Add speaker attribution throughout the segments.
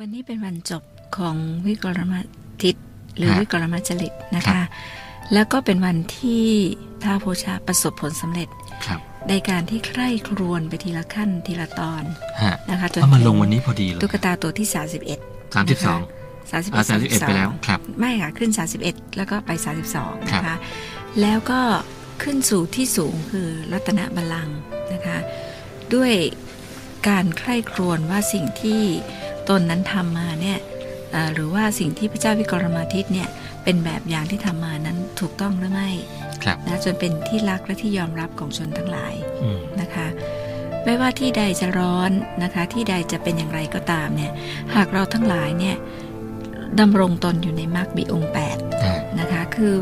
Speaker 1: วันนี้เป็นวันจบของวิกรมทิศหรือ
Speaker 2: ฮะ
Speaker 1: วิกรมจริตนะ
Speaker 2: ครั
Speaker 1: คะ
Speaker 2: บ
Speaker 1: แล้วก็เป็นวันที่ท้าวโพชาประสบผลสำเร็จ
Speaker 2: ครับ
Speaker 1: ในการที่ใคร่ครวญไปทีละขั้นทีละตอน
Speaker 2: ฮะ
Speaker 1: นะคะจน
Speaker 2: เอามาลง
Speaker 1: ถึ
Speaker 2: วันนี้พอดีเลย
Speaker 1: ตุ๊กตาตัวที่ 31
Speaker 2: สามสิบสอง
Speaker 1: 31
Speaker 2: อ่า31ไปแล้วครับ
Speaker 1: ไม่ค่ะ ขึ้น 31 แล้วก็ไป 32
Speaker 2: ครับ
Speaker 1: นะคะ แล้วก็ขึ้นสู่ที่สูงคือรัตนบัลลังก์นะคะ ด้วยการใคร่ครวญว่าสิ่งที่ ตนนั้นทำมาเนี่ยเอ่อหรือว่าสิ่งที่พระเจ้าวิกรมาทิตเนี่ยเป็นแบบอย่างที่ทำมานั้นถูกต้องหรือไม่
Speaker 2: ครับ
Speaker 1: นะจนเป็นที่รักและที่ยอมรับของชนทั้งหลาย
Speaker 2: อืม
Speaker 1: นะคะ ไม่ว่าที่ใดจะร้อนนะคะ ที่ใดจะเป็นอย่างไรก็ตามเนี่ยหากเราทั้งหลายเนี่ยดำรงตนอยู่ในมรรคบีองค์แปด
Speaker 2: ฮะ
Speaker 1: นะคะคือ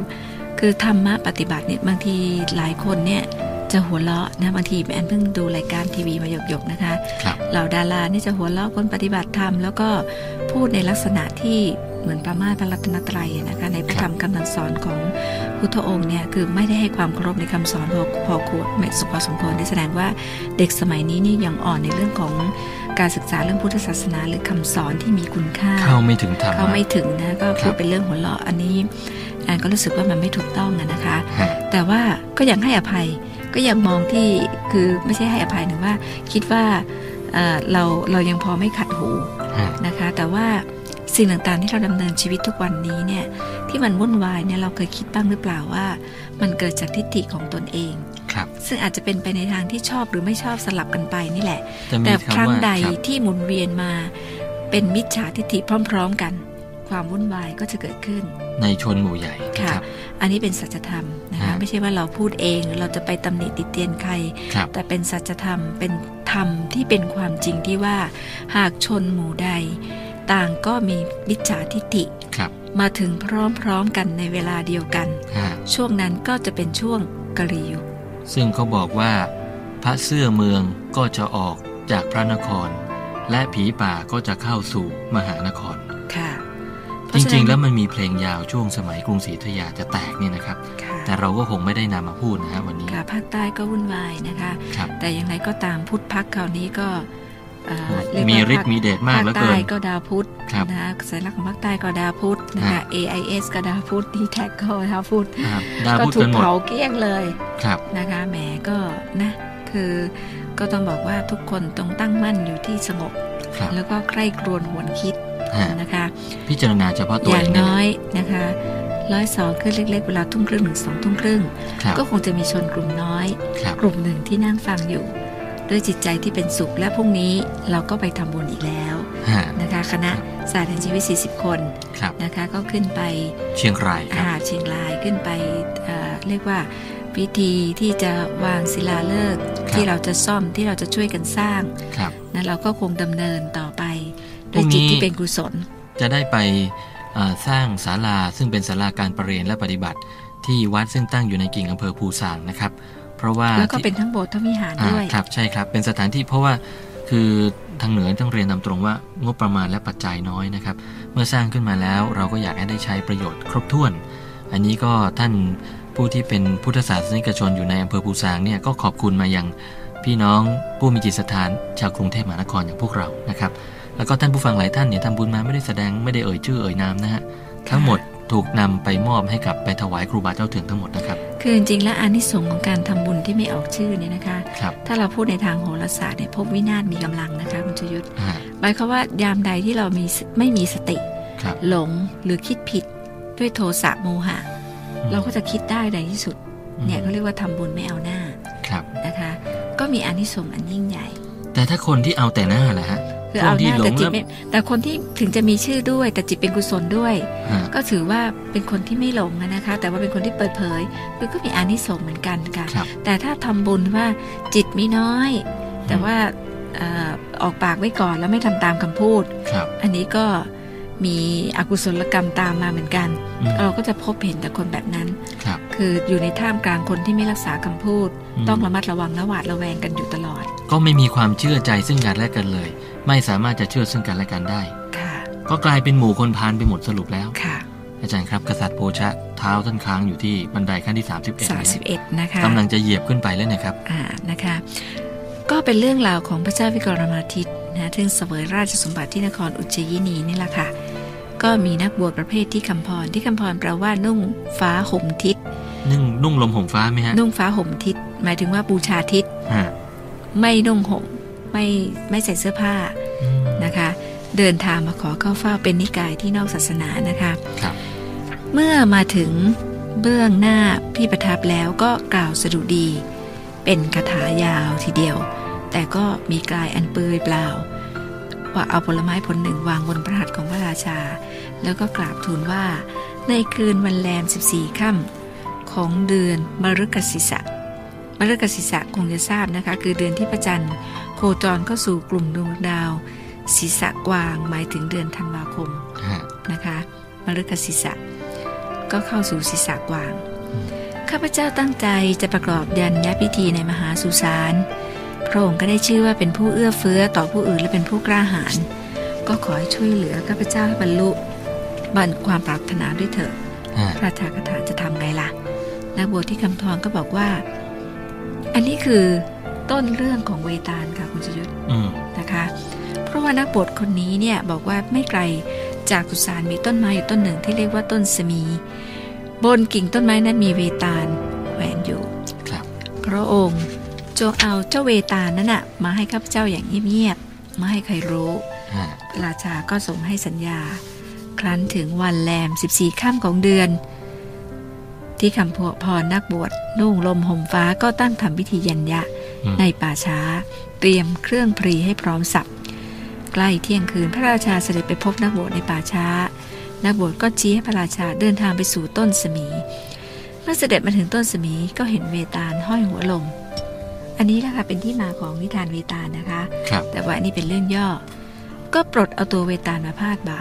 Speaker 1: คือธรรมะปฏิบัติเนี่ยบางทีหลายคนเนี่ย จะหัวเราะนะบางทีแอนเพิ่งดูรายการทีวีมาหยกๆนะคะ
Speaker 2: ครับ
Speaker 1: เหล่าดารานี่จะหัวเราะคนปฏิบัติธรรมแล้วก็พูดในลักษณะที่เหมือนประมาทพระรัตนตรัยนะคะในพระธรรมคำสอนของพุทธองค์เนี่ยคือไม่ได้ให้ความเคารพในคำสอนพอพอควรไม่สุพอสมควรที่แสดงว่าเด็กสมัยนี้นี่ยังอ่อนในเรื่องของการศึกษาเรื่องพุทธศาสนาหรือคำสอนที่มีคุณค่า
Speaker 2: เข้าไม่ถึงธรรมะ
Speaker 1: เขาไม่ถึงนะก็
Speaker 2: ครั
Speaker 1: คือบเป็นเรื่องหัวเราะอันนี้แอนก็รู้สึกว่ามันไม่ถูกต้องอะนะคะ
Speaker 2: ฮะ
Speaker 1: แต่ว่าก็ยังให้อภัย ก็ยังมองที่คือไม่ใช่ให้อภัยหนึ่งว่า คิดว่าเอ่อเราเรายังพอไม่ขัดหู
Speaker 2: ฮะ
Speaker 1: นะคะ แต่ว่าสิ่งต่างๆที่เราดำเนินชีวิตทุกวันนี้เนี่ยที่มันวุ่นวายเนี่ยเราเคยคิดบ้างหรือเปล่าว่า มันเกิดจากทิฏฐิของตนเอง
Speaker 2: ครับ
Speaker 1: ซึ่งอาจจะเป็นไปในทางที่ชอบหรือไม่ชอบสลับกันไปนี่แหละ
Speaker 2: จะมี
Speaker 1: แต่ค
Speaker 2: คำ
Speaker 1: รั้ง
Speaker 2: ว่า
Speaker 1: ใด
Speaker 2: ครับ
Speaker 1: ที่หมุนเวียนมาเป็นมิจฉาทิฏฐิพร้อม ๆ กัน ความวุ่นวายก็จะเกิดขึ้น
Speaker 2: ในชนหมู่ใหญ่นะ
Speaker 1: ค่ะ
Speaker 2: ครับ
Speaker 1: อันนี้เป็นสัจธรรมนะคะ
Speaker 2: ฮะ
Speaker 1: ไม่ใช่ว่าเราพูดเองหรือเราจะไปตำหนิติเตียนใคร
Speaker 2: ครับ
Speaker 1: แต่เป็นสัจธรรมเป็นธรรมที่เป็นความจริงที่ว่า หากชนหมู่ใด ต่างก็มีมิจฉาทิฏฐิ
Speaker 2: ครับ
Speaker 1: มาถึงพร้อมๆกันในเวลาเดียวกัน
Speaker 2: ฮะ
Speaker 1: ช่วงนั้นก็จะเป็นช่วงกะลียุค
Speaker 2: ซึ่งเขาบอกว่า พระเสื้อเมืองก็จะออกจากพระนคร และผีป่าก็จะเข้าสู่มหานคร
Speaker 1: ค่ะเพ
Speaker 2: จาะ
Speaker 1: ฉะ
Speaker 2: ริง
Speaker 1: นั้น
Speaker 2: ๆแล้วมันมีเพลงยาวช่วงสมัยกรุงศรีอยุธยาจะแตกเนี่ยนะครับ
Speaker 1: ค่ะ
Speaker 2: แต่เราก็คงไม่ได้นำมาพูดนะฮะวันนี้
Speaker 1: ค่ะภาคใต้ก็วุ่นวายนะคะ
Speaker 2: ครับ
Speaker 1: แต่อย่างไรก็ตามพุทธพักคราวนี้ก็เอ่อเรียก
Speaker 2: มี
Speaker 1: ว่า
Speaker 2: ฤทธิ์มีเดชมากเหลือเกิ
Speaker 1: ภาค
Speaker 2: น
Speaker 1: ใต้ก็ดาวพุธ
Speaker 2: ครับ
Speaker 1: นะคะสัญลักษณ์ของภาคใต้ก็ดาวพุธนะคะ
Speaker 2: ฮะ
Speaker 1: AIS ก็ดาวพุธ d t แทก็ดาวพุธ
Speaker 2: ครับดาว
Speaker 1: ก็
Speaker 2: พูด
Speaker 1: ถู
Speaker 2: กั
Speaker 1: ก
Speaker 2: นหมด
Speaker 1: เผาเกลี้ยงเลย
Speaker 2: ครับ
Speaker 1: นะคะแหมก็นะคือก็ต้องบอกว่าทุกคนต้องตั้งมั่นอยู่ที่สงบ
Speaker 2: ครับ
Speaker 1: แล้วก็ใคร่ครวญหวนคิด
Speaker 2: ฮะ
Speaker 1: นะคะ
Speaker 2: พิจารณาเฉพาะตัว
Speaker 1: อ
Speaker 2: เอย่างง
Speaker 1: น้อยนะคะร้อยสองขึ้นเล็ก ๆ เวลาทุ่มครึ่งถึงสองทุ่มครึ่ง
Speaker 2: ครับ
Speaker 1: ก็คงจะมีชนกลุ่มน้อย
Speaker 2: ครับ
Speaker 1: กลุ่มหนึ่งที่นั่งฟังอยู่ ด้วยจิตใจที่เป็นสุขและพรุ่งนี้เราก็ไปทำบุญอีกแล้ว
Speaker 2: ฮะ
Speaker 1: นะคะ คณะศาสตร์แห่งชีวิต 40 คน
Speaker 2: ครับ
Speaker 1: นะคะก็ขึ้นไป
Speaker 2: เชียงรายครับ
Speaker 1: หาดเชียงรายขึ้นไปเอ่อเรียกว่าพิธีที่จะวางศิลาฤกษ์
Speaker 2: ครับ
Speaker 1: ที่เราจะซ่อมที่เราจะช่วยกันสร้าง
Speaker 2: ครับ
Speaker 1: นะเราก็คงดำเนินต่อไป
Speaker 2: พรุ่
Speaker 1: ด้วย
Speaker 2: งนี้
Speaker 1: จิตที่เป็นกุศล
Speaker 2: จะได้ไปอ่าสร้างศาลาซึ่งเป็นศาลาการประเรียนและปฏิบัติ ที่วัดซึ่งตั้งอยู่ในกิ่งอำเภอภูซางนะครับ เพราะว่า
Speaker 1: แล้วก็
Speaker 2: ที่
Speaker 1: เป็นทั้งโบสถ์ทั้งวิหาร
Speaker 2: อ่า
Speaker 1: ด้วย
Speaker 2: ครับใช่ครับ เป็นสถานที่เพราะว่าคือทางเหนือต้องเรียนตามตรงว่างบประมาณและปัจจัยน้อยนะครับ เมื่อสร้างขึ้นมาแล้วเราก็อยากให้ได้ใช้ประโยชน์ครบถ้วน อันนี้ก็ท่านผู้ที่เป็นพุทธศาสนิกชนอยู่ในอำเภอภูซางเนี่ยก็ขอบคุณมายังพี่น้องผู้มีจิตศรัทธาชาวกรุงเทพมหานครอย่างพวกเรานะครับ แล้วก็ท่านผู้ฟังหลายท่านเนี่ยทำบุญมาไม่ได้แสดงไม่ได้เอ่ยชื่อเอ่ยนามนะฮะทั้งหมดถูกนำไปมอบให้กับไปถวายครูบาเจ้าถึงทั้งหมดนะครับ
Speaker 1: คือจริงๆแล้วอานิสงส์ของการทำบุญที่ไม่ออกชื่อเนี่ยนะคะ
Speaker 2: ครับ
Speaker 1: ถ้าเราพูดในทางโหราศาสตร์เนี่ยพบวินาศมีกำลังนะคะคุณชยุทธ
Speaker 2: อ่า
Speaker 1: หมายความว่ายามใดที่เรามีสไม่มีสติ
Speaker 2: ครับ
Speaker 1: หลงหรือคิดผิดด้วยโทสะโมหะ เราก็จะคิดได้ในที่สุดเนี่ยเขาเรียกว่าทำบุญไม่เอาหน้า
Speaker 2: ครับ
Speaker 1: นะคะ ก็มีอานิสงส์อันยิ่งใหญ่
Speaker 2: แต่ถ้าคนที่เอาแต่หน้าล่ะฮะ
Speaker 1: คือ
Speaker 2: คน
Speaker 1: เอาห
Speaker 2: ที่
Speaker 1: น้า
Speaker 2: หล
Speaker 1: แต่
Speaker 2: ง
Speaker 1: จิต
Speaker 2: แล้ว
Speaker 1: ไม่แต่คนที่ถึงจะมีชื่อด้วย แต่จิตเป็นกุศลด้วย
Speaker 2: ฮะ
Speaker 1: ก็ถือว่าเป็นคนที่ไม่หลงอะนะคะ แต่ว่าเป็นคนที่เปิดเผยคือก็มีอานิสงส์เหมือนกันค่ะ
Speaker 2: ครับ
Speaker 1: แต่ถ้าทำบุญว่าจิตมีน้อย แต่ว่าเอ่อออกปากไว้ก่อนแล้วไม่ทำตามคำพูด
Speaker 2: ครับ
Speaker 1: อันนี้ก็มีอกุศลกรรมตามมาเหมือนกัน
Speaker 2: อืม
Speaker 1: เราก็จะพบเห็นแต่คนแบบนั้น
Speaker 2: ครับ
Speaker 1: คืออยู่ในท่ามกลางคนที่ไม่รักษาคำพูด
Speaker 2: อืม
Speaker 1: ต้องระมัดระวังและหวาดระแวงกันอยู่ตลอด
Speaker 2: ก็ไม่มีความเชื่อใจซึ่งกันและกันเลย ไม่สามารถจะเชื่อซึ่งกันและกันได้
Speaker 1: ค่ะ
Speaker 2: ก็กลายเป็นหมู่คนพาลไปหมดสรุปแล้ว
Speaker 1: ค่ะ
Speaker 2: อาจารย์ครับกษัตริย์โพชะเท้าท่านค้างอยู่ที่บันไดขั้นที่ 31นะฮะ
Speaker 1: 31นะคะ
Speaker 2: กำลังจะเหยียบขึ้นไปแล้วเนะครับ
Speaker 1: อ่านะคะ ก็เป็นเรื่องราวของพระเจ้าวิกรมาทิตย์นะซึ่งเสวยราชสมบัติที่นครอุจจยินีนี่แหละค่ะ ก็มีนักบวชประเภทที่คำพรที่คำพรแปลว่านุ่งฟ้าห่มทิศ
Speaker 2: นุ่งนุ่งลมห่มฟ้าไหมฮะ
Speaker 1: นุ่งฟ้าห่มทิศหมายถึงว่าบูชาทิศ
Speaker 2: ฮะ
Speaker 1: ไม่นุ่งห่ม ไม่ไม่ใส่เสื้อผ้า
Speaker 2: อืม
Speaker 1: นะคะ เดินทางมาขอเข้าเฝ้าเป็นนิกายที่นอกศาสนานะคะ
Speaker 2: ครับ
Speaker 1: เมื่อมาถึงเบื้องหน้าพี่ประทับแล้วก็กล่าวสดุดี เป็นคาถายาวทีเดียว แต่ก็มีกายอันเปลือยเปล่า ว่าเอาผลไม้ผลหนึ่งวางบนพระหัตถ์ของพระราชา แล้วก็กราบทูลว่าในคืนวันแรม 14 ค่ำของเดือนมฤกษิสะมฤกษิสะคงจะทราบนะคะ คือเดือนที่พระจันทร์โคจรเข้าสู่กลุ่มดวงดาวศีรษะกวางหมายถึงเดือนธันวาคม
Speaker 2: ฮะ
Speaker 1: นะคะมฤคศิษะ ก็เข้าสู่ศีรษะกวาง
Speaker 2: อืม
Speaker 1: ข้าพเจ้าตั้งใจจะประกอบยันยพิธีในมหาสุสานพระองค์ก็ได้ชื่อว่าเป็นผู้เอื้อเฟื้อต่อผู้อื่นและเป็นผู้กล้าหาญก็ขอให้ช่วยเหลือข้าพเจ้าให้บรรลุบันความปรารถนาด้วยเถิด
Speaker 2: ฮะ
Speaker 1: พระชากถาจะทำไงล่ะนักบวชที่คำทองก็บอกว่า อันนี้คือ ต้นเรื่องของเวตาลค่ะคุณชยุทธ
Speaker 2: อืม
Speaker 1: นะคะ เพราะว่านักบวชคนนี้เนี่ยบอกว่าไม่ไกลจากสุสานมีต้นไม้อยู่ต้นหนึ่งที่เรียกว่าต้นสมี บนกิ่งต้นไม้นั้นมีเวตาลแขวนอยู่
Speaker 2: ครับ
Speaker 1: พระองค์จงเอาเจ้าเวตาลนั้นนะมาให้ข้าพเจ้าอย่างเงียบๆไม่ให้ใครรู้
Speaker 2: ฮะ
Speaker 1: พระราชาก็ส่งให้สัญญา ครั้นถึงวันแรม 14ค่ำของเดือน ที่คำพพรนักบวชนุ่งลมห่มฟ้าก็ตั้งทำพิธียัญญะ
Speaker 2: อืม
Speaker 1: ในป่าช้า เตรียมเครื่องพรีให้พร้อมสับใกล้เที่ยงคืนพระราชาเสด็จไปพบนักบวชในป่าช้า นักบวชก็ชี้ให้พระราชาเดินทางไปสู่ต้นสมี เมื่อเสด็จมาถึงต้นสมีก็เห็นเวตาลห้อยหัวลง อันนี้แหละค่ะเป็นที่มาของนิทานเวตาลนะคะ
Speaker 2: ครับ
Speaker 1: แต่ว่าอันนี้เป็นเรื่องย่อ ก็ปลดเอาตัวเวตาลมาพาดบ่า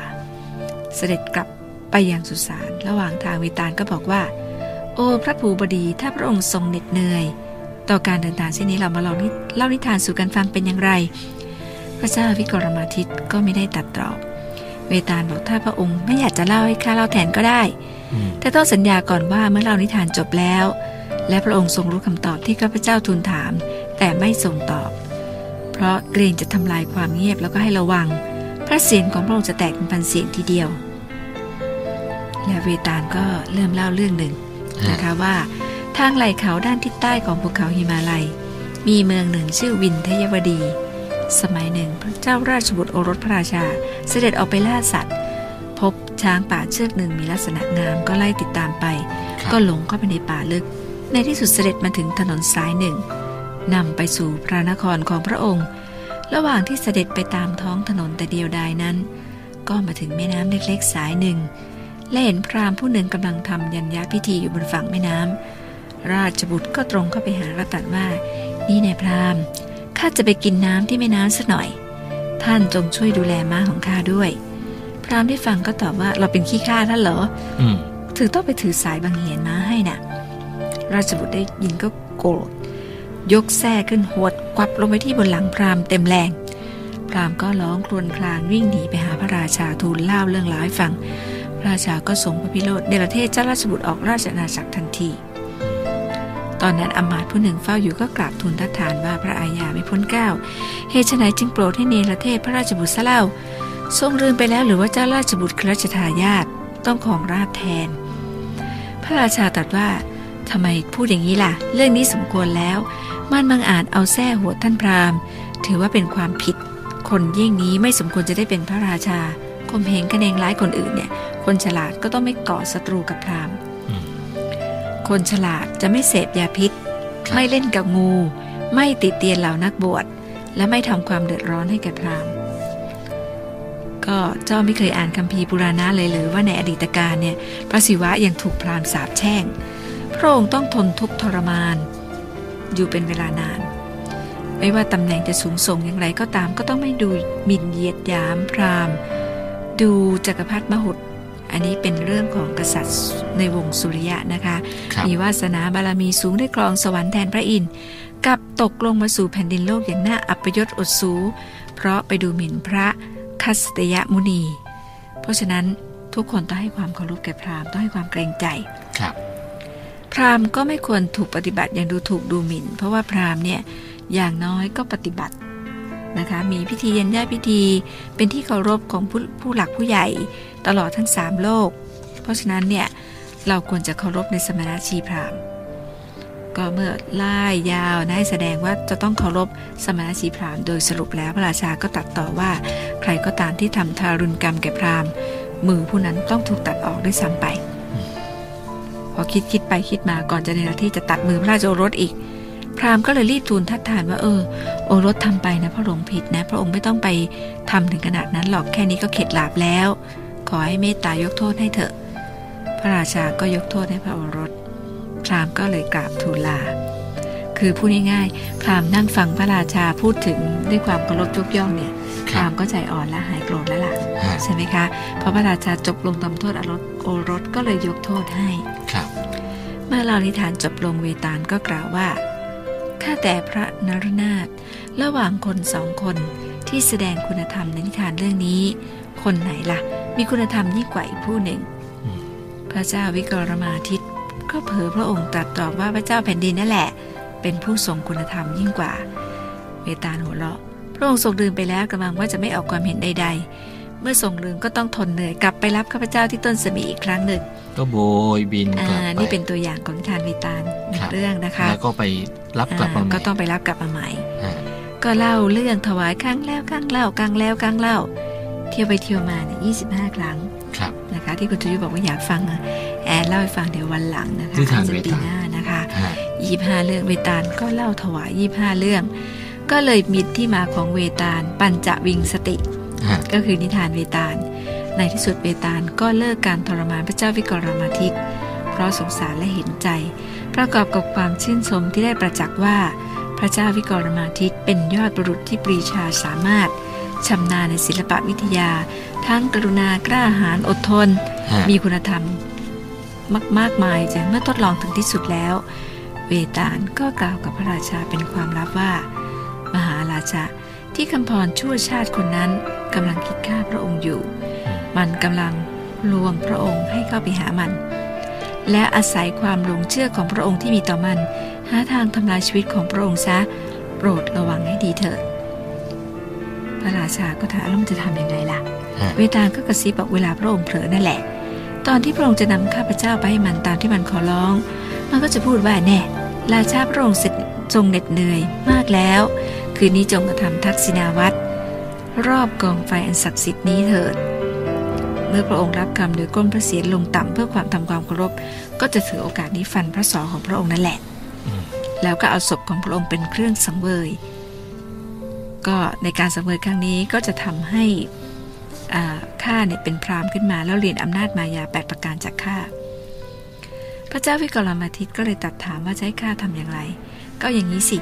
Speaker 1: เสด็จกลับไปยังสุสาน ระหว่างทางเวตาลก็บอกว่า โอ้พระภูบดีถ้าพระองค์ทรงเหน็ดเหนื่อย ต่อการเดินทางเช่นนี้เรามาลองนิเล่านิทานสู่กันฟังเป็นอย่างไร พระเจ้าวิกรมาทิตก็ไม่ได้ตัดตอบ เวตาลบอกถ้าพระองค์ไม่อยากจะเล่าให้ข้าเล่าแทนก็ได้
Speaker 2: อืม
Speaker 1: แต่ต้องสัญญาก่อนว่าเมื่อเล่านิทานจบแล้ว และพระองค์ทรงรู้คำตอบที่ข้าพเจ้าทูลถาม แต่ไม่ทรงตอบ เพราะเกรงจะทำลายความเงียบแล้วก็ให้ระวัง พระเสียงของพระองค์จะแตกเป็นพันเสียงทีเดียว และเวตาลก็เริ่มเล่าเรื่องหนึ่ง
Speaker 2: ฮะ
Speaker 1: นะคะว่า ทางไหล่เขาด้านทิศใต้ของภูเขาหิมาลัย มีเมืองหนึ่งชื่อวินทยวดี สมัยหนึ่งพระเจ้าราชบุตรโอรสพระราชา เสด็จออกไปล่าสัตว์ พบช้างป่าเชือกหนึ่งมีลักษณะงามก็ไล่ติดตามไป
Speaker 2: ครับ
Speaker 1: ก็หลงเข้าไปในป่าลึก ในที่สุดเสด็จมาถึงถนนสายหนึ่งนำไปสู่พระนครของพระองค์ ระหว่างที่เสด็จไปตามท้องถนนแต่เดียวดายนั้น ก็มาถึงแม่น้ำเล็กๆสายหนึ่งและเห็นพราหมณ์ผู้หนึ่งกำลังทำยัญญาพิธีอยู่บนฝั่งแม่น้ำ ราชบุตรก็ตรงเข้าไปหาและตรัสว่า นี่นายพราหมณ์ข้าจะไปกินน้ำที่แม่น้ำสักหน่อย ท่านจงช่วยดูแลม้าของข้าด้วย พราหมณ์ที่ฟังก็ตอบว่าเราเป็นขี้ข้าท่านเหรอ
Speaker 2: อืม
Speaker 1: ถือต้องไปถือสายบางเหียนมาให้น่ะ ราชบุตรได้ยินก็โกรธยกแส้ขึ้นหวดควับลงไปที่บนหลังพราหมณ์เต็มแรง พราหมณ์ก็ร้องครวญครางวิ่งหนีไปหาพระราชาทูลเล่าเรื่องราวให้ฟังพระราชาก็ทรงพระพิโรธในประเทศเจ้าราชบุตรออกราชอาณาจักรทันที ตอนนั้นอมาตผู้หนึ่งเฝ้าอยู่ก็กราบทูลทัดทานว่าพระอาญาไม่พ้นเกล้าเหตุไฉนจึงโปรดให้เนรเทศพระราชบุตรซะเล่า ทรงลืมไปแล้วหรือว่าเจ้าราชบุตรคือราชทายาทต้องของราชแทน พระราชาตรัสว่าทำไมพูดอย่างนี้ล่ะ เรื่องนี้สมควรแล้ว มันบังอาจเอาแส้หัวท่านพราหมณ์ ถือว่าเป็นความผิด คนเยี่ยงนี้ไม่สมควรจะได้เป็นพระราชาข่มเหงคะแนงร้ายคนอื่นเนี่ย คนฉลาดก็ต้องไม่ก่อศัตรูกับพราหมณ์ คนฉลาดจะไม่เสพยาพิษ
Speaker 2: ครับ
Speaker 1: ไม่เล่นกับงู ไม่ติดเตียนเหล่านักบวช และไม่ทำความเดือดร้อนให้แก่พราหมณ์ก็เจ้าไม่เคยอ่านคัมภีร์ปุราณะเลยหรือว่าในอดีตการเนี่ยพระศิวะยังถูกพราหมณ์สาปแช่ง พระองค์ต้องทนทุกข์ทรมาน อยู่เป็นเวลานาน ไม่ว่าตำแหน่งจะสูงส่งอย่างไรก็ตามก็ต้องไม่ดูหมิ่นเหยียดหยามพราหมณ์ ดูจักรพรรดิมหุด อันนี้เป็นเรื่องของกษัตริย์ในวงสุริยะนะคะ
Speaker 2: ครับ
Speaker 1: มีวาสนาบารมีสูงได้ครองสวรรค์แทนพระอินทร์กลับตกลงมาสู่แผ่นดินโลกอย่างน่าอัปยศอดสู เพราะไปดูหมิ่นพระคัสตยมุนี เพราะฉะนั้นทุกคนต้องให้ความเคารพแก่พราหมณ์ต้องให้ความเกรงใจ
Speaker 2: ครับ
Speaker 1: พราหมณ์ก็ไม่ควรถูกปฏิบัติอย่างดูถูกดูหมิ่น เพราะว่าพราหมณ์เนี่ยอย่างน้อยก็ปฏิบัตินะคะ มีพิธีเย็นญาติพิธีเป็นที่เคารพของผู้ผู้หลักผู้ใหญ่ ตลอดทั้งสามโลก เพราะฉะนั้นเนี่ยเราควรจะเคารพในสมณชีพราหมณ์ก็เมื่อไล่ยาวนะให้แสดงว่าจะต้องเคารพสมณชีพราหมณ์โดยสรุปแล้วพระราชาก็ตัดต่อว่า ใครก็ตามที่ทำทารุณกรรมแก่พราหมณ์ มือผู้นั้นต้องถูกตัดออกด้วยซ้ำไป พอคิดคิดไปคิดมาก่อนจะในนาที่จะตัดมือพระราชโอรสอีก พราหมณ์ก็เลยรีบทูลทัดทานว่าเออ โอรสทำไปนะพระองค์ผิดนะ พระองค์ไม่ต้องไปทำถึงขนาดนั้นหรอกแค่นี้ก็เข็ดหลาบแล้ว ขอให้เมตตายกโทษให้เถอะ พระราชาก็ยกโทษให้พระโอรส พราหมณ์ก็เลยกราบทูลลา คือพูดง่ายๆพราหมณ์นั่งฟังพระราชาพูดถึงด้วยความเคารพยกย่องเนี่ยพราหมณ์ก็ใจอ่อนและหายโกรธแล้วล่ะ
Speaker 2: ฮะ
Speaker 1: ใช่ไหมคะเพราะพระราชาจบลงทำโทษอรสโอรสก็เลยยกโทษให้
Speaker 2: ครับ
Speaker 1: เมื่อเรานิทานจบลงเวตาลก็กล่าวว่าข้าแต่พระนรนาถระหว่างคนสองคนที่แสดงคุณธรรมในนิทานเรื่องนี้ คนไหนล่ะ มีคุณธรรมยิ่งกว่าอีกผู้หนึ่ง
Speaker 2: อืม
Speaker 1: พระเจ้าวิกรมาทิตก็เผยพระองค์ตรัสตอบว่าพระเจ้าแผ่นดินนั่นแหละ เป็นผู้ทรงคุณธรรมยิ่งกว่า เวตาลหัวเราะ พระองค์ทรงลืมไปแล้วกำลังว่าจะไม่ออกความเห็นใด ๆ เมื่อทรงลืมก็ต้องทนเหนื่อยกลับไปรับข้าพเจ้าที่ต้นสมีอีกครั้งหนึ่ง
Speaker 2: ก็โบยบิน
Speaker 1: อ่าก
Speaker 2: ลับไป
Speaker 1: นี่เป็นตัวอย่างของนิทานเวตาลหนึ่
Speaker 2: ครั
Speaker 1: ง
Speaker 2: บ
Speaker 1: เรื่องนะคะ
Speaker 2: แล้วก็ไปรับกลับมา
Speaker 1: อ่า
Speaker 2: ใหม่
Speaker 1: ก็ต้องไปรับกลับมาใหม่
Speaker 2: ฮะ
Speaker 1: ก็เล่าเรื่องถวายครั้งแล้วครั้งเล่าครั้งแล้วครั้งเล่า เที่ยวไปเที่ยวมาเนี่ยยีครั้ง
Speaker 2: ครับ
Speaker 1: นะคะที่คุณจุยุบอกว่าอยากฟังอะแอนเล่าให้ฟังเดี๋ยววันหลังนะคะ
Speaker 2: นิทาน
Speaker 1: อาจจะ
Speaker 2: เว
Speaker 1: ปี
Speaker 2: ตาล
Speaker 1: หน้านะคะ
Speaker 2: ฮะ
Speaker 1: ยี่ห้าเรื่องเวตาลก็เล่าถวายยี่ห้าเรื่อง ก็เลยมีที่มาของเวตาลปัญจวิงสติ
Speaker 2: ฮะ
Speaker 1: ก็คือนิทานเวตาล ในที่สุดเวตาลก็เลิกการทรมานพระเจ้าวิกรมาทิตเพราะสงสารและเห็นใจ ประกอบกับความชื่นชมที่ได้ประจักษ์ว่า พระเจ้าวิกรมาทิตเป็นยอดบุรุษที่ปรีชาสามารถ ชำนาญในศิลปวิทยา ทั้งกรุณากล้าหาญอดทน
Speaker 2: ฮะ
Speaker 1: มีคุณธรรมมากมากมายจนเมื่อทดลองถึงที่สุดแล้ว เวตาลก็กล่าวกับพระราชาเป็นความลับว่า มหาราชาที่คำพรชั่วชาติคนนั้นกำลังคิดฆ่าพระองค์อยู่
Speaker 2: อืม
Speaker 1: มันกำลังลวงพระองค์ให้เข้าไปหามัน และอาศัยความหลงเชื่อของพระองค์ที่มีต่อมัน หาทางทำลายชีวิตของพระองค์ซะ โปรดระวังให้ดีเถิด พระราชาก็ถามแล้วมันจะทำยังไงล่ะ
Speaker 2: ฮะ
Speaker 1: เวตาลก็กระซิบบอกเวลาพระองค์เผลอนั่นแหละ ตอนที่พระองค์จะนำข้าพเจ้าไปให้มันตามที่มันขอร้อง มันก็จะพูดว่าแน่ราชาพระองค์เสร็จทรงเหน็ดเหนื่อยมากแล้ว คืนนี้จงกระทำทักษิณาวัตรรอบกองไฟอันศักดิ์สิทธิ์นี้เถิด เมื่อพระองค์รับคำโดยก้มพระเศียรลงต่ำเพื่อความทำความเคารพ ก็จะถือโอกาสนี้ฟันพระศอกของพระองค์นั่นแหละ
Speaker 2: อืม
Speaker 1: แล้วก็เอาศพของพระองค์เป็นเครื่องสังเวย ก็ในการสังเวยครั้งนี้ก็จะทำให้ข้าเนี่ยเป็นพรามขึ้นมา แล้วเรียนอำนาจมายาแปดประการจากข้าพระเจ้าวิกรมาทิต์ก็เลยตัดถามว่าจะให้ข้าทำอย่างไร ก็อย่างนี้สิ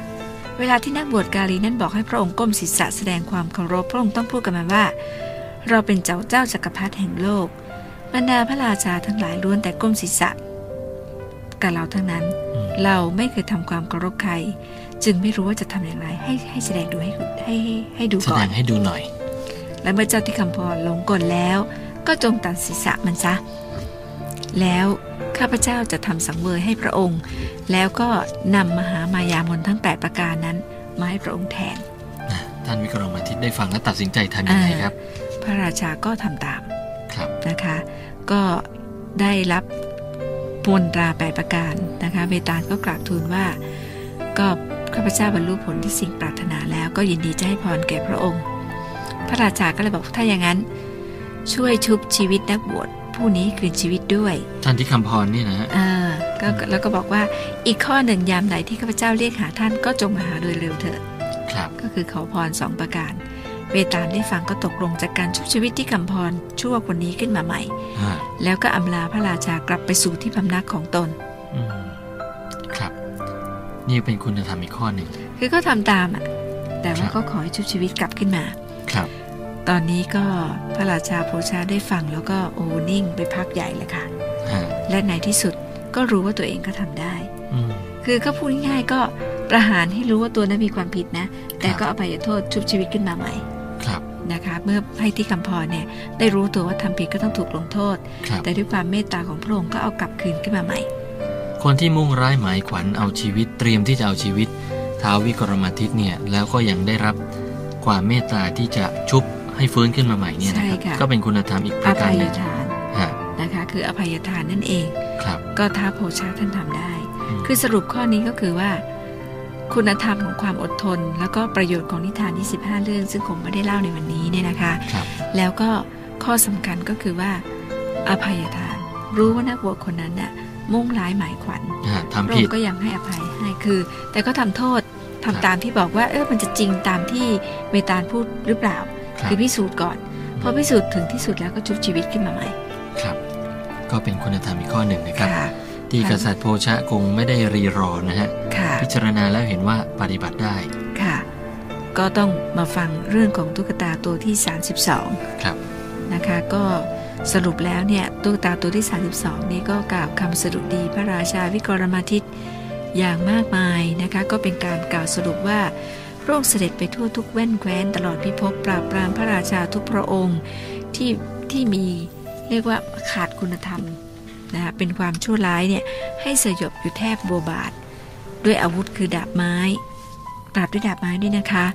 Speaker 1: เวลาที่นักบวชกาลีนั้นบอกให้พระองค์ก้มศีรษะแสดงความเคารพพระองค์ต้องพูดกับมันว่า เราเป็นเจ้าเจ้าจักรพรรดิแห่งโลกบรรดาพระราชาทั้งหลายล้วนแต่ก้มศีรษะ กับเราทั้งนั้น
Speaker 2: อืม
Speaker 1: เราไม่เคยทำความเคารพใคร จึงไม่รู้ว่าจะทำอย่างไร ให้ให้แสดงดูให้ให้ให้ให้ดู
Speaker 2: แส
Speaker 1: ก่อ
Speaker 2: ด
Speaker 1: น
Speaker 2: งให้ดูหน่อย
Speaker 1: และเมื่อเจ้าที่คำพรหลงกลแล้ว ก็จงตัดศีรษะมันซะ แล้วข้าพเจ้าจะทำสังเวยให้พระองค์ แล้วก็นำมหามายามนทั้ง 8 ประการนั้น มาให้พระองค์แทน
Speaker 2: ท่านวิกรมาทิตได้ฟังและตัดสินใจทำยังไงครับ
Speaker 1: พระราชาก็ทำตาม
Speaker 2: ครับ
Speaker 1: นะคะ ก็ได้รับ มนตราแปดประการนะคะเวตาลก็กราบทูลว่า ก็ข้าพเจ้าบรรลุผลที่สิ่งปรารถนาแล้วก็ยินดีจะให้พรแก่พระองค์ พระราชาก็เลยบอกถ้าอย่างนั้น ช่วยชุบชีวิตนักบวชผู้นี้คืนชีวิตด้วย
Speaker 2: ท่านที่คำพรนี่นะฮะ
Speaker 1: อ่าก็แล้วก็บอกว่าอีกข้อหนึ่งยามไหนที่ข้าพเจ้าเรียกหาท่านก็จงมาหาโดยเร็วเถิด
Speaker 2: ครับ
Speaker 1: ก็คือขอพรสองประการ เวตาลได้ฟังก็ตกลงจากการชุบชีวิตที่คำพรชั่วคนนี้ขึ้นมาใหม่
Speaker 2: ฮะ
Speaker 1: แล้วก็อำลาพระราชากลับไปสู่ที่พำนักของตน
Speaker 2: อืมครับ นี่เป็นคุณธรรมอีกข้อหนึ่ง
Speaker 1: คือก็ทำตามอะ แต่ว่า
Speaker 2: ครับ
Speaker 1: ก็ขอให้ชุบชีวิตกลับขึ้นมา
Speaker 2: ครับ
Speaker 1: ตอนนี้ก็พระราชาโพชาได้ฟังแล้วก็โอ้นิ่งไปพักใหญ่เลยค่ะ
Speaker 2: ฮะ
Speaker 1: และในที่สุดก็รู้ว่าตัวเองก็ทำได้
Speaker 2: อืม
Speaker 1: คือก็พูดง่ายๆก็ประหารให้รู้ว่าตัวนั้นมีความผิดนะ แต่
Speaker 2: ครับ
Speaker 1: ก็อภัยโทษชุบชีวิตขึ้นมาใหม่
Speaker 2: ครับ
Speaker 1: นะคะเมื่อให้ที่คำพรเนี่ยได้รู้ตัวว่าทำผิดก็ต้องถูกลงโทษ
Speaker 2: ครับ
Speaker 1: แต่ด้วยความเมตตาของพระองค์ก็เอากลับคืนขึ้นมาใหม่
Speaker 2: คนที่มุ่งร้ายหมายขวัญเอาชีวิตเตรียมที่จะเอาชีวิตท้าววิกรมาทิตเนี่ยแล้วก็ยังได้รับควความเมตตาที่จะชุบให้ฟื้นขึ้นมาใหม่เนี่ยนะค
Speaker 1: ใช่
Speaker 2: รับ
Speaker 1: ค่ะ
Speaker 2: ก็เป็นคุณธรรมอีกป
Speaker 1: อ
Speaker 2: ระกา
Speaker 1: ภั
Speaker 2: ร
Speaker 1: ย
Speaker 2: หนึ่ง
Speaker 1: ทาน
Speaker 2: ฮะ
Speaker 1: นะคะ คืออภัยทานนั่นเอง
Speaker 2: ครับ
Speaker 1: ก็ท้าโพชาท่านทำได้
Speaker 2: ม
Speaker 1: คือสรุปข้อนี้ก็คือว่า คุณธรรมของความอดทน แล้วก็ประโยชน์ของนิทาน 25 เรื่อง ซึ่งผมไม่ได้เล่าในวันนี้เนี่ยนะคะ
Speaker 2: ครับ
Speaker 1: แล้วก็ข้อสำคัญก็คือว่าอภัยทาน รู้ว่านักบวชคนนั้นน่ะมุ่งร้ายหมายขวัญ
Speaker 2: อ่า
Speaker 1: พ
Speaker 2: ทำ
Speaker 1: ระอ
Speaker 2: ผิ
Speaker 1: ง
Speaker 2: ด
Speaker 1: ค์ก็ยังให้อภัยให้คือ แต่ก็ทำโทษทำ
Speaker 2: ครับ
Speaker 1: ตามที่บอกว่าเออมันจะจริงตามที่เมตานพูดหรือเปล่า
Speaker 2: ครับ
Speaker 1: คือพิสูจน์ก่อนพอพิสูจน์ถึงที่สุดแล้วก็ชุบชีวิตขึ้นมาใหม่
Speaker 2: ครับ ก็เป็นคุณธรรมอีกข้อหนึ่งนะครับ
Speaker 1: ค่ะ
Speaker 2: ที่
Speaker 1: ค่ะ
Speaker 2: กษัตริย์โพชะคงไม่ได้รีรอนะฮะ
Speaker 1: ค่ะ
Speaker 2: พิจารณาแล้วเห็นว่าปฏิบัติได้
Speaker 1: ค่ะ ก็ต้องมาฟังเรื่องของตุ๊กตาตัวที่ 32
Speaker 2: ครับ
Speaker 1: นะคะก็สรุปแล้วเนี่ยตุ๊กตาตัวที่ 32 นี้ก็กล่าวคำสรุปดีพระราชาวิกรมาทิตอย่างมากมายนะคะก็เป็นการกล่าวสรุปว่าพระองค์เสด็จไปทั่วทุกแว่นแคว้นตลอดพิภพปราบปรามพระราชาทุกพระองค์ที่ที่มีเรียกว่าขาดคุณธรรม นะคะเป็นความชั่วร้ายเนี่ยให้สยบอยู่แทบบัวบาท ด้วยอาวุธคือดาบไม้ปราบด้วยดาบไม้ด้วยนะคะ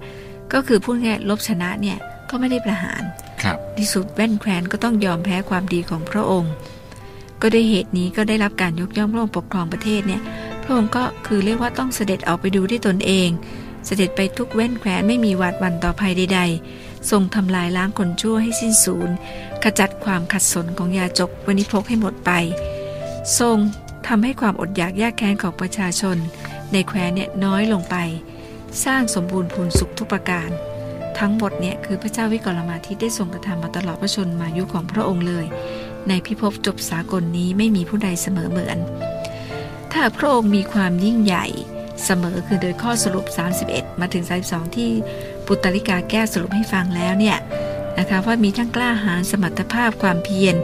Speaker 1: ก็คือพูดง่ายๆลบชนะเนี่ยก็ไม่ได้ประหาร
Speaker 2: ครับ
Speaker 1: ที่สุดแว่นแคว้นก็ต้องยอมแพ้ความดีของพระองค์ ก็ด้วยเหตุนี้ก็ได้รับการยกย่องพระองค์ปกครองประเทศเนี่ยพระองค์ก็คือเรียกว่าต้องเสด็จออกไปดูด้วยตนเอง เสด็จไปทุกแว่นแคว้นไม่มีหวาดหวันต่อภัยใด ๆ ทรงทำลายล้างคนชั่วให้สิ้นสูญขจัดความขัดสนของยาจกวณิพกให้หมดไป ทรงทำให้ความอดอยากยากแค้นของประชาชน ในแคว้นเนี่ยน้อยลงไป สร้างสมบูรณ์พูนสุขทุกประการ ทั้งหมดเนี่ยคือพระเจ้าวิกรมาทิตได้ทรงกระทำมาตลอดพระชนมายุของพระองค์เลย ในพิภพจบสากลนี้ไม่มีผู้ใดเสมอเหมือน ถ้าพระองค์มีความยิ่งใหญ่เสมอคือโดยข้อสรุป 31 มาถึง 32 ที่ ปุตตริกาแก้สรุปให้ฟังแล้วเนี่ยนะคะว่ามีทั้งกล้าหาญสมรรถภาพความเพียร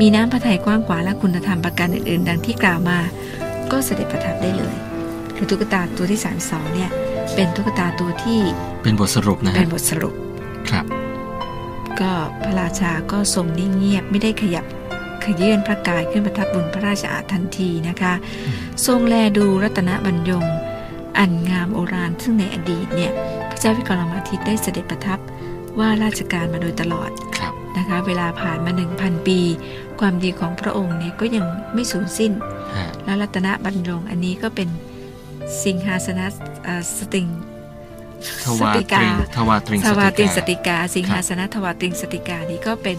Speaker 1: มีน้ำพระทัยกว้างขวางและคุณธรรมประการอื่นๆ ดังที่กล่าวมา ก็เสด็จประทับได้เลย คือตุ๊กตาตัวที่ 32เนี่ยเป็นตุ๊กตาตัวที่
Speaker 2: เป็นบทสรุปนะ
Speaker 1: เป็
Speaker 2: ฮะ
Speaker 1: นบทสรุป
Speaker 2: ครับ
Speaker 1: ก็พระราชาก็ทรงนิ่งเงียบไม่ได้ขยับขยื่นพระกายขึ้นประทับบนพระราชอาณทันทีนะคะ ทรงแลดูรัตนบรรยง อันงามโอรานซึ่งในอดีตเนี่ยพ ระเจ้าวิกรมาทิตได้เสด็จประทับว่าราชการมาโดยตลอด
Speaker 2: ครับ
Speaker 1: นะคะเวลาผ่านมา 1,000 ปี ความดีของพระองค์เนี่ยก็ยังไม่สูญสิ้น
Speaker 2: ฮะ
Speaker 1: และรัตนบรรยงอันนี้ก็เป็นสิงหาสนะเอ่อสติง
Speaker 2: ทวาตริงทวาตริง
Speaker 1: ทวาตริงส
Speaker 2: สติ
Speaker 1: ติกา สิงหาสนะทวาตริงสติกานี้ก็เป็น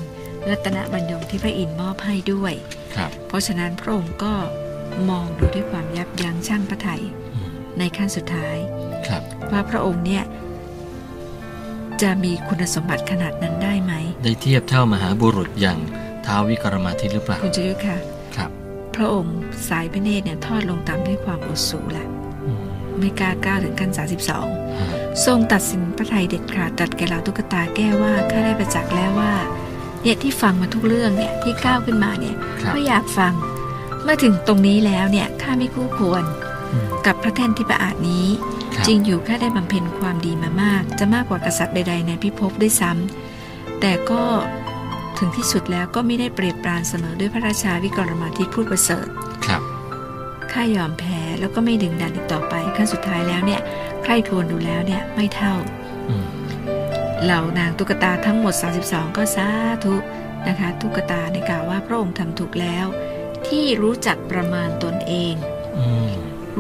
Speaker 1: รัตนบรรยงที่พระอินทร์มอบให้ด้วย
Speaker 2: ครับ
Speaker 1: เพราะฉะนั้นพระองค์ก็มองดูด้วยความยับยั้งชั่งพระทัย
Speaker 2: อืม
Speaker 1: ในขั้นสุดท้าย
Speaker 2: ครับ
Speaker 1: ว่าพระองค์เนี่ย จะมีคุณสมบัติขนาดนั้นได้ไหม
Speaker 2: ได้เทียบเท่ามหาบุรุษอย่างท้าววิกรมาทิตหรือเปล่า
Speaker 1: คุณจยุทธค่ะ
Speaker 2: ครับ
Speaker 1: พระองค์สายพระเนตรเนี่ยทอดลงตามด้วยความอดสูละ
Speaker 2: อืม
Speaker 1: ไม่กล้าก้าวถึงขั้น
Speaker 2: ฮะ
Speaker 1: 32 ทรงตัดสินพระทัยเด็ดขาดตัดแก่เราตุ๊กตาแก้ว่าข้าได้ประจักษ์แล้วว่าเนี่ยที่ฟังมาทุกเรื่องเนี่ยที่ก้าวขึ้นมาเนี่ย
Speaker 2: ครับ
Speaker 1: ก็อยากฟัง เมื่อถึงตรงนี้แล้วเนี่ยข้าไม่คู่ควร
Speaker 2: อืม
Speaker 1: กับพระแท่นที่ประอาจนี้
Speaker 2: ครับ
Speaker 1: จริงอยู่ข้าได้บำเพ็ญความดีมามาก จะมากกว่ากษัตริย์ใดๆในพิภพด้วยซ้ำแต่ก็ถึงที่สุดแล้วก็ไม่ได้เปรียบปรานเสมอด้วยพระราชาวิกรมาทิตพูดประเสริฐ
Speaker 2: ครับ
Speaker 1: ข้ายอมแพ้แล้วก็ไม่ดึงดันอีกต่อไปขั้นสุดท้ายแล้วเนี่ยใครทวนดูแล้วเนี่ยไม่เท่า
Speaker 2: อืม
Speaker 1: เหล่านางตุ๊กตาทั้งหมด 32 ก็สาธุนะคะตุ๊กตาในกล่าวว่าพระองค์ทำถูกแล้ว ที่รู้จักประมาณตนเอง
Speaker 2: อืม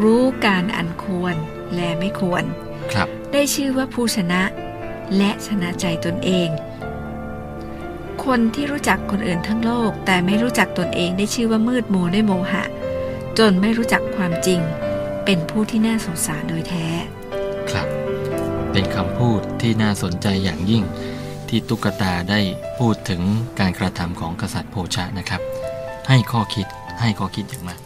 Speaker 1: รู้การอันควร และไม่ควร
Speaker 2: ครับ
Speaker 1: ได้ชื่อว่าผู้ชนะ และชนะใจตนเอง คนที่รู้จักคนอื่นทั้งโลก แต่ไม่รู้จักตนเองได้ชื่อว่ามืดมัวด้วยโมหะ จนไม่รู้จักความจริง เป็นผู้ที่น่าสงสารโดยแท้
Speaker 2: ครับ เป็นคำพูดที่น่าสนใจอย่างยิ่ง ที่ตุ๊กตาได้พูดถึงการกระทำของกษัตริย์โพชะนะครับ ให้ข้อคิดให้ข้อคิดอย่างมาก